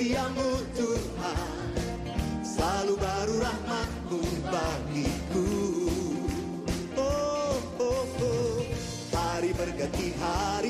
setiamu Tuhan Selalu baru rahmatmu bagiku. Oh, oh, oh Hari berganti hari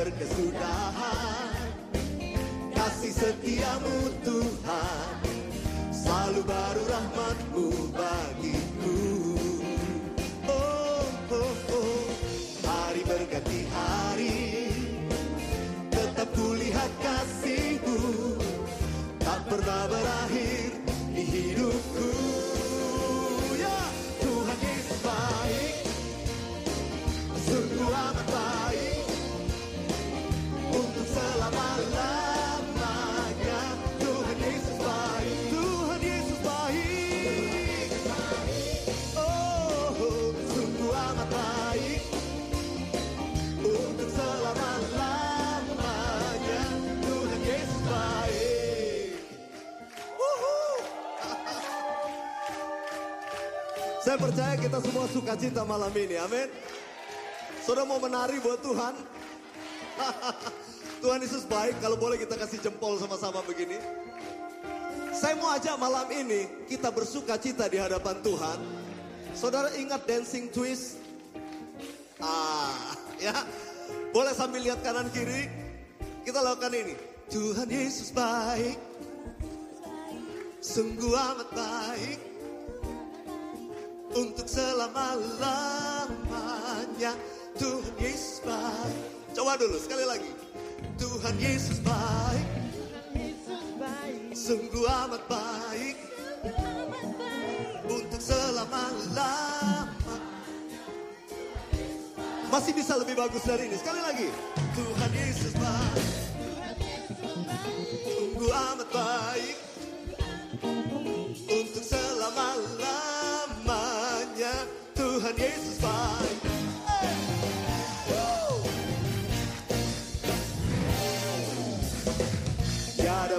berkesudahan. Kasih setiamu Tuhan. Selalu baru rahmatmu bagiku. Oh, oh, oh. Hari berganti hari. Tetap kulihat kasihmu. Tak pernah berakhir Saya percaya kita semua suka cinta malam ini, amin. Saudara mau menari buat Tuhan? Tuhan Yesus baik, kalau boleh kita kasih jempol sama-sama begini. Saya mau ajak malam ini kita bersuka cita di hadapan Tuhan. Saudara ingat dancing twist? Ah, ya. Boleh sambil lihat kanan kiri. Kita lakukan ini. Tuhan Yesus baik. Sungguh amat baik untuk selama-lamanya Tuhan Yesus baik. Coba dulu sekali lagi. Tuhan Yesus baik. Sungguh amat baik. Untuk selama-lama Masih bisa lebih bagus dari ini. Sekali lagi. Tuhan Yesus baik. Sungguh amat baik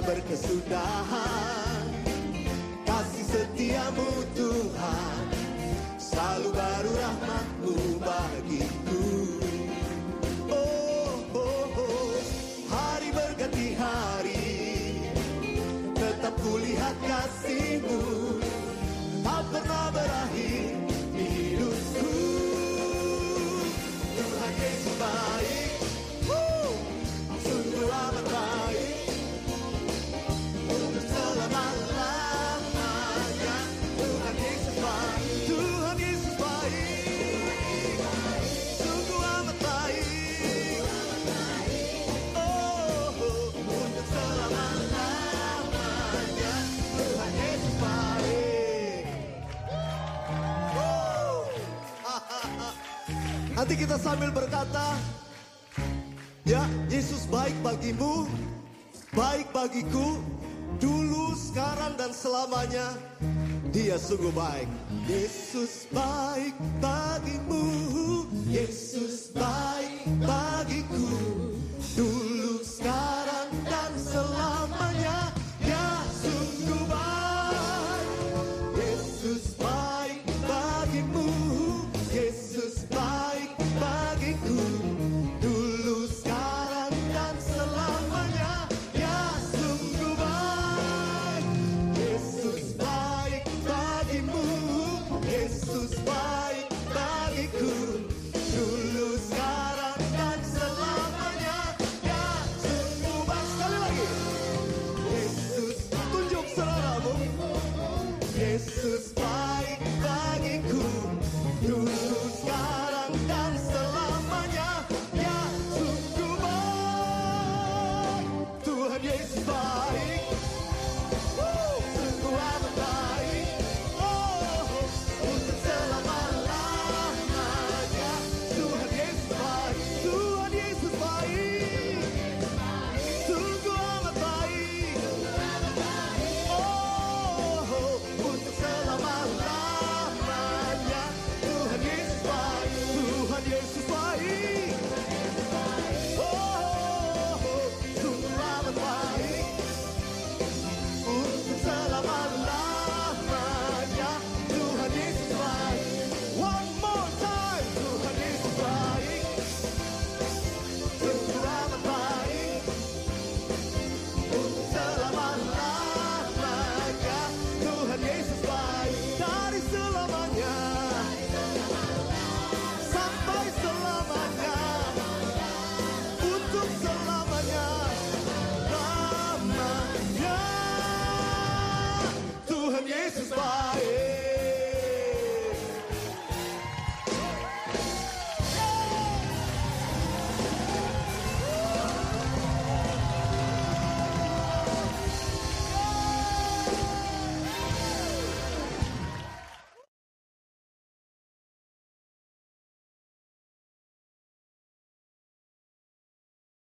berkesudahan. Kasih setiamu Tuhan. Selalu baru rahmatmu bagiku. Oh, oh, oh. Hari berganti hari. Tetap kulihat kasihmu Nanti kita sambil berkata Ya, Yesus baik bagimu, baik bagiku, dulu, sekarang, dan selamanya. Dia sungguh baik. Yesus baik bagimu, Yesus baik